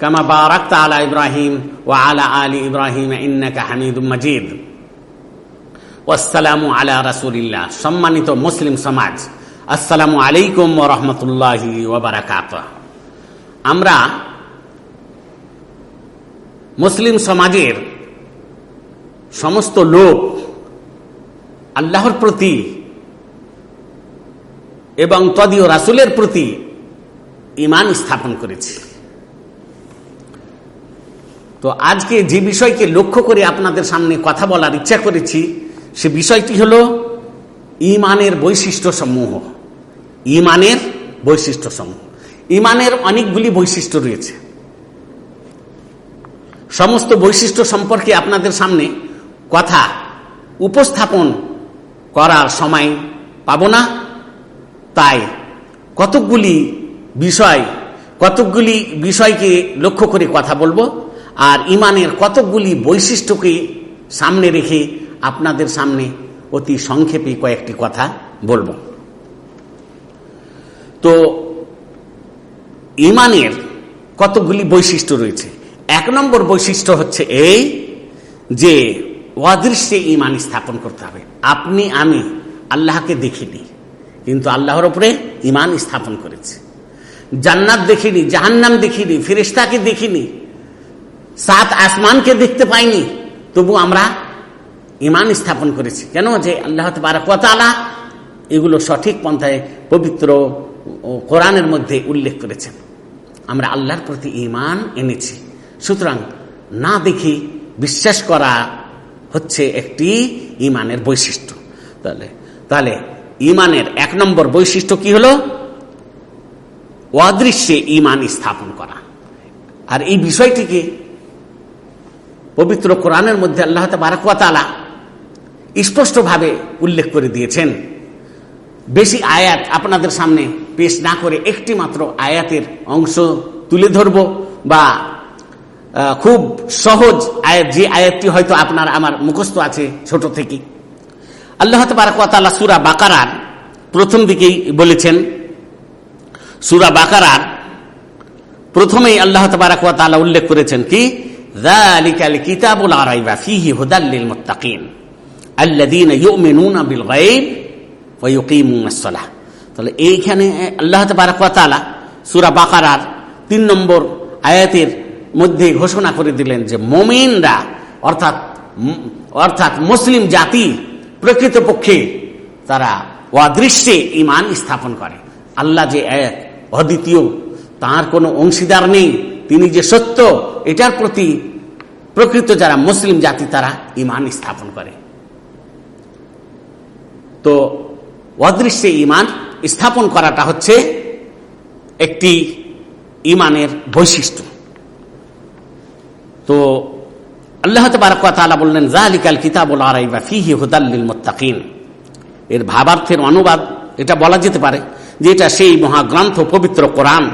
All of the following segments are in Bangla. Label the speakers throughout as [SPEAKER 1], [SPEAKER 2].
[SPEAKER 1] কামা বারাক্তা আলা ইব্রাহিম ও আলা আলী ইব্রাহিম ইন্নাকা হামিদুম মজিদ ওসালামু আলা রাসুলিল্লাহ সম্মানিত মুসলিম সমাজ, আসসালামু আলাইকুম ও রহমতুল্লাহি ওবরাকাত আমরা মুসলিম সমাজের সমস্ত লোক আল্লাহর প্রতি এবং তদীয় রাসুলের প্রতি ইমান স্থাপন করেছি। তো আজকে যে বিষয়কে লক্ষ্য করে আপনাদের সামনে কথা বলার ইচ্ছা করেছি, সে বিষয়টি হল ইমানের বৈশিষ্ট্য সমূহ। ইমানের বৈশিষ্ট্য সমূহ। ইমানের অনেকগুলি বৈশিষ্ট্য রয়েছে। সমস্ত বৈশিষ্ট্য সম্পর্কে আপনাদের সামনে কথা উপস্থাপন করার সময় পাব না। তাই কতকগুলি বিষয়, কতকগুলি বিষয়কে লক্ষ্য করে কথা বলব। আর ইমানের কতকগুলি বৈশিষ্ট্যকে সামনে রেখে আপনাদের সামনে অতি সংক্ষেপে কয়েকটি কথা বলব। তো, ইমানের কতগুলি বৈশিষ্ট্য রয়েছে? এক নম্বর বৈশিষ্ট্য হচ্ছে এই যে, অদৃশ্যে ইমান স্থাপন করতে হবে। আপনি, আমি আল্লাহকে দেখিনি, কিন্তু আল্লাহর ওপরে ইমান স্থাপন করেছে। জান্নাত দেখিনি, জাহান্নাম দেখিনি ফিরিস্তাকে দেখিনি সাত আসমানকে দেখতে পাইনি। তবু আমরা ইমান স্থাপন করেছি। কেন? যে আল্লাহ তালা এগুলো সঠিক পন্থায় পবিত্র কোরআনের মধ্যে উল্লেখ করেছেন। আমরা আল্লাহর প্রতি ইমান এনেছি। সুতরাং না দেখি বিশ্বাস করা হচ্ছে একটি ইমানের বৈশিষ্ট্য। তাহলে তাহলে ইমানের এক নম্বর বৈশিষ্ট্য কি হলো? অদৃশ্যে ইমান স্থাপন করা। আর এই বিষয়টিকে পবিত্র কোরআনের মধ্যে আল্লাহ বারাকালা স্পষ্টভাবে উল্লেখ করে দিয়েছেন। বেশি আয়াত আপনাদের সামনে পেশ না করে একটি মাত্র আয়াতের অংশ তুলে ধরব বা খুব সহজ আয়াত, যে আয়াতটি হয়তো আপনার আমার মুখস্থ আছে ছোট থেকে। আল্লাহ তালা সুরা বাকারার প্রথম দিকেই বলেছেন, সুরা বাকারার প্রথমেই আল্লাহ তালা উল্লেখ করেছেন কি? সূরা বাকারার তিন নম্বর আয়াতের মধ্যে ঘোষণা করে দিলেন যে মমিনরা অর্থাৎ অর্থাৎ মুসলিম জাতি প্রকৃতপক্ষে তারা অদৃশ্যে ইমান স্থাপন করে। আল্লাহ যে এক অদ্বিতীয়, তার কোনো অংশীদার নেই। তিনি যে সত্য, এটার প্রতি প্রকৃত যারা মুসলিম জাতি, তারা ইমান স্থাপন করে। তো অদৃশ্যে ইমান স্থাপন করাটা হচ্ছে একটি ইমানের বৈশিষ্ট্য। তো আল্লাহ তালা বললেন জাহালিকাল কিতাবুল আরাইবা ফিহি হুদাল্লিল মোত্তাকিন। এর ভাবার্থের অনুবাদ, এটা বলা যেতে পারে যে এটা সেই মহাগ্রন্থ পবিত্র কোরআন,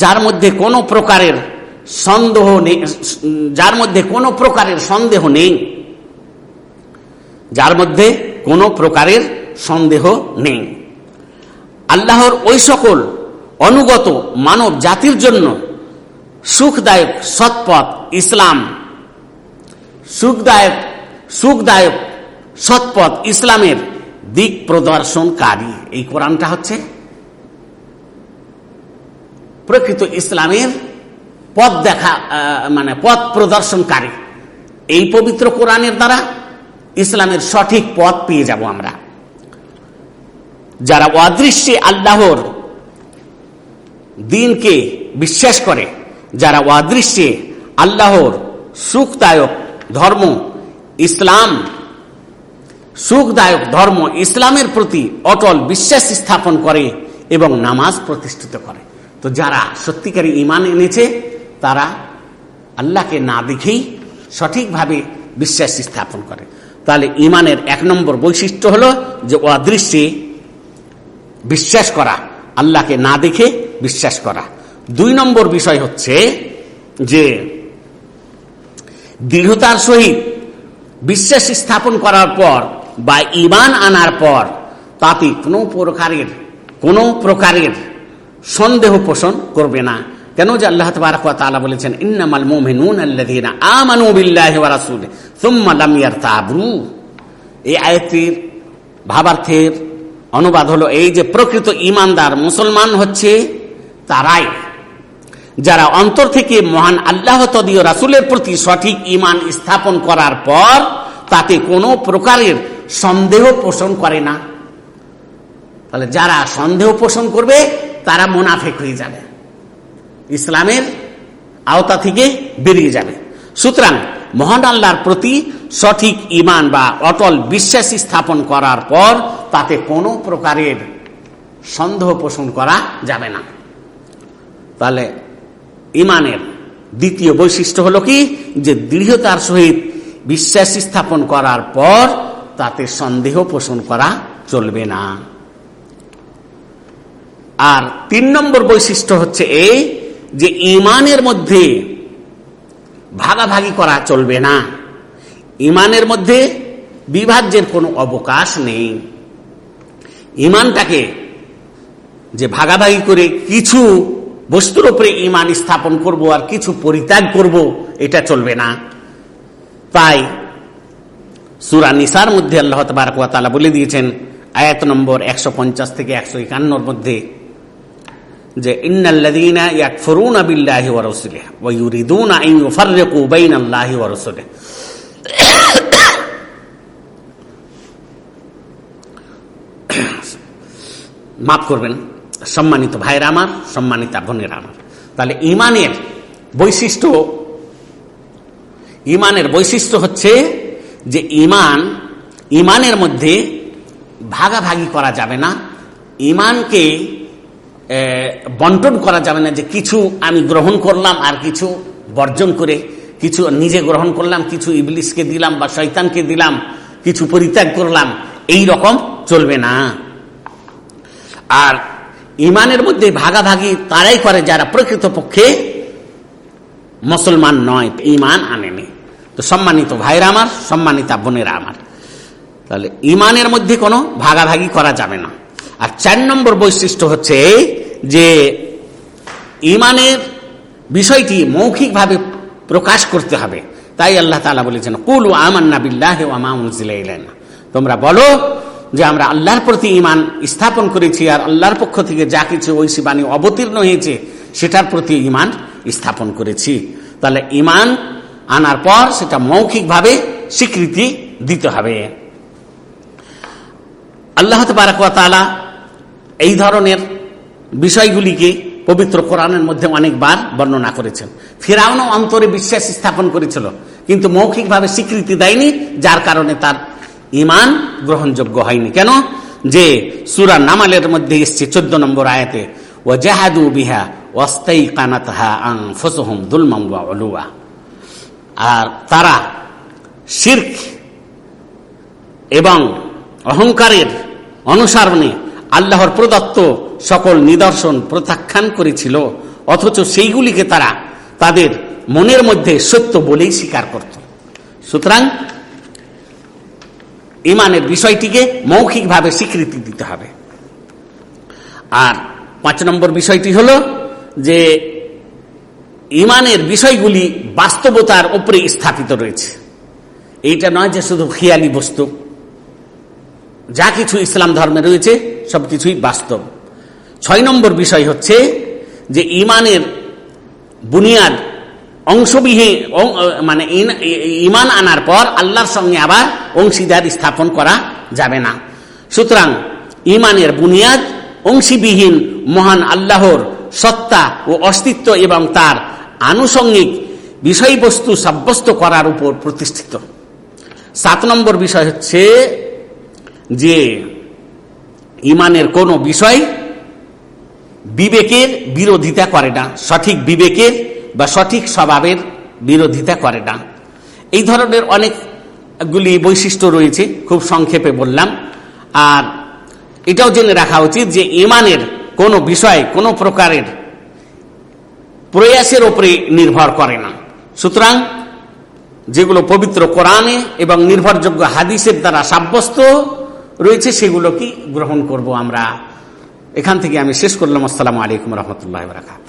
[SPEAKER 1] যার মধ্যে কোনো প্রকারের সন্দেহ নেই, যার মধ্যে কোনো প্রকারের সন্দেহ নেই, যার মধ্যে কোনো প্রকারের সন্দেহ নেই। আল্লাহর ওই সকল অনুগত মানব জাতির জন্য সুখদায়ক সৎপথ ইসলাম, সুখদায়ক সুখদায়ক সৎপথ ইসলামের দিক প্রদর্শনকারী। এই কোরআনটা হচ্ছে প্রকৃত ইসলামের পথ দেখা মানে পথ প্রদর্শনকারী। এই পবিত্র কোরআনের দ্বারা ইসলামের সঠিক পথ পেয়ে যাব আমরা। যারা অদৃশ্যে আল্লাহর দিনকে বিশ্বাস করে, যারা অদৃশ্যে আল্লাহর সুখদায়ক ধর্ম ইসলাম, সুখদায়ক ধর্ম ইসলামের প্রতি অটল বিশ্বাস স্থাপন করে এবং নামাজ প্রতিষ্ঠিত করে। তো যারা সত্যিকারী ইমান এনেছে তারা আল্লাহকে না দেখেই সঠিকভাবে বিশ্বাস স্থাপন করে। তাহলে ইমানের এক নম্বর বৈশিষ্ট্য হলো যে অদৃশ্যে বিশ্বাস করা, আল্লাহকে না দেখে বিশ্বাস করা। দুই নম্বর বিষয় হচ্ছে যে দৃঢ়তার সহিত বিশ্বাস স্থাপন করার পর বা ইমান আনার পর তাতে কোনো প্রকারের কোনো প্রকারের সন্দেহ পোষণ করবে না। কেন যে আল্লাহ তালা বলেছেন, ইন্নামাল মুমিনুন আল্লাযীনা আমানু এই আয়াতের ভাবার্থের অনুবাদ হলো এই যে প্রকৃত ইমানদার মুসলমান হচ্ছে তারাই, যারা অন্তর থেকে মহান আল্লাহ তদীয় রাসুলের প্রতি সঠিক ইমান স্থাপন করার পর তাতে কোনো প্রকারের সন্দেহ পোষণ করে না। তাহলে যারা সন্দেহ পোষণ করবে, তারা মোনাফেক হয়ে যাবে। ইসলামের আওতা থেকে বেরিয়ে যাবে। সুতরাং মহান আল্লাহর প্রতি সঠিক ইমান বা অটল বিশ্বাস স্থাপন করার পর তাতে কোনো প্রকারের সন্দেহ পোষণ করা যাবে না। তাহলে ইমানের দ্বিতীয় বৈশিষ্ট্য হলো কি? যে দৃঢ়তার সহিত বিশ্বাস স্থাপন করার পর তাতে সন্দেহ পোষণ করা চলবে না। আর তিন নম্বর বৈশিষ্ট্য হচ্ছে এই যে ইমানের মধ্যে ভাগাভাগি করা চলবে না। ইমানের মধ্যে বিভাজ্যের কোনো অবকাশ নেই। ইমানটাকে যে ভাগাভাগি করে কিছু বস্তুর উপরে ইমান স্থাপন করব আর কিছু পরিত্যাগ করব, এটা চলবে না। তাই সুরা নিসার মধ্যে আল্লাহ তালা বলে দিয়েছেন, আয়াত নম্বর একশো পঞ্চাশ থেকে একশো একান্নর মধ্যে যে মাফ করবেন, সম্মানিত ভাইরা আমার, সম্মানিতা বোনের আমার। তাহলে ইমানের বৈশিষ্ট্য ইমানের বৈশিষ্ট্য হচ্ছে যে ইমান, ইমানের মধ্যে ভাগাভাগি করা যাবে না। ইমানকে বন্টন করা যাবে না যে কিছু আমি গ্রহণ করলাম আর কিছু বর্জন করে, কিছু নিজে গ্রহণ করলাম, কিছু ইবলিশকে দিলাম বা শৈতানকে দিলাম, কিছু পরিত্যাগ করলাম, এই রকম চলবে না। আর ইমানের মধ্যে ভাগাভাগি তারাই করে যারা প্রকৃতপক্ষে মুসলমান নয়, ইমান আনেনি। তো সম্মানিত ভাইরা আমার, সম্মানিতা বোনেরা আমার। তাহলে ইমানের মধ্যে কোনো ভাগাভাগি করা যাবে না। আর চার নম্বর বৈশিষ্ট্য হচ্ছে যে ইমানের বিষয়টি মৌখিকভাবে প্রকাশ করতে হবে। তাই আল্লাহ তালা বলেছেন, কুল আমান্না তোমরা বলো যে আমরা আল্লাহর প্রতি ইমান স্থাপন করেছি আর আল্লাহর পক্ষ থেকে যা কিছু ঐশী বাণী অবতীর্ণ হয়েছে সেটার প্রতি ইমান স্থাপন করেছি। তাহলে ইমান আনার পর সেটা মৌখিকভাবে স্বীকৃতি দিতে হবে। আল্লাহ তালা এই ধরনের বিষয়গুলিকে পবিত্র কোরআনের মধ্যে অনেকবার বর্ণনা করেছেন। ফেরাউনও অন্তরে বিশ্বাস স্থাপন করেছিল, কিন্তু মৌখিকভাবে স্বীকৃতি দেয়নি, যার কারণে তার ইমান গ্রহণযোগ্য হয়নি। কেন? যে সুরা নামালের মধ্যে এসছে চোদ্দ নম্বর আয়াতে ও জাহাদু বিহা ওয়াস্তাই কানাতহা আং আর তারা শির্ক এবং অহংকারের অনুসরণে আল্লাহর প্রদত্ত সকল নিদর্শন প্রত্যাখ্যান করেছিল, অথচ সেইগুলিকে তারা তাদের মনের মধ্যে সত্য বলেই স্বীকার করত। সুতরাং ইমানের বিষয়টিকে মৌখিকভাবে স্বীকৃতি দিতে হবে। আর পাঁচ নম্বর বিষয়টি হল যে ইমানের বিষয়গুলি বাস্তবতার উপরে স্থাপিত রয়েছে। এইটা নয় যে শুধু খেয়ালি বস্তু। যা কিছু ইসলাম ধর্মে রয়েছে সবকিছুই বাস্তব। ছয় নম্বর বিষয় হচ্ছে যে ইমানের বুনিয়াদ, অংশবিহীন মানে ইমান আনার পর আল্লাহর সঙ্গে আবার অংশীদার স্থাপন করা যাবে না। সুতরাং ইমানের বুনিয়াদ, অংশীবিহীন মহান আল্লাহর সত্তা ও অস্তিত্ব এবং তার আনুষঙ্গিক বিষয়বস্তু সাব্যস্ত করার উপর প্রতিষ্ঠিত। সাত নম্বর বিষয় হচ্ছে যে ইমানের কোন বিষয় বিবেকের বিরোধিতা করে না, সঠিক বিবেকের বা সঠিক স্বভাবের বিরোধিতা করে না। এই ধরনের অনেকগুলি বৈশিষ্ট্য রয়েছে, খুব সংক্ষেপে বললাম। আর এটাও জেনে রাখা উচিত যে ইমানের কোনো বিষয় কোনো প্রকারের প্রয়াসের ওপরে নির্ভর করে না। সুতরাং যেগুলো পবিত্র কোরআনে এবং নির্ভরযোগ্য হাদিসের দ্বারা সাব্যস্ত রয়েছে, সেগুলো কি গ্রহণ করব আমরা? এখান থেকে আমি শেষ করলাম। আসসালামু আলাইকুম রহমতুল্লাহ রাখা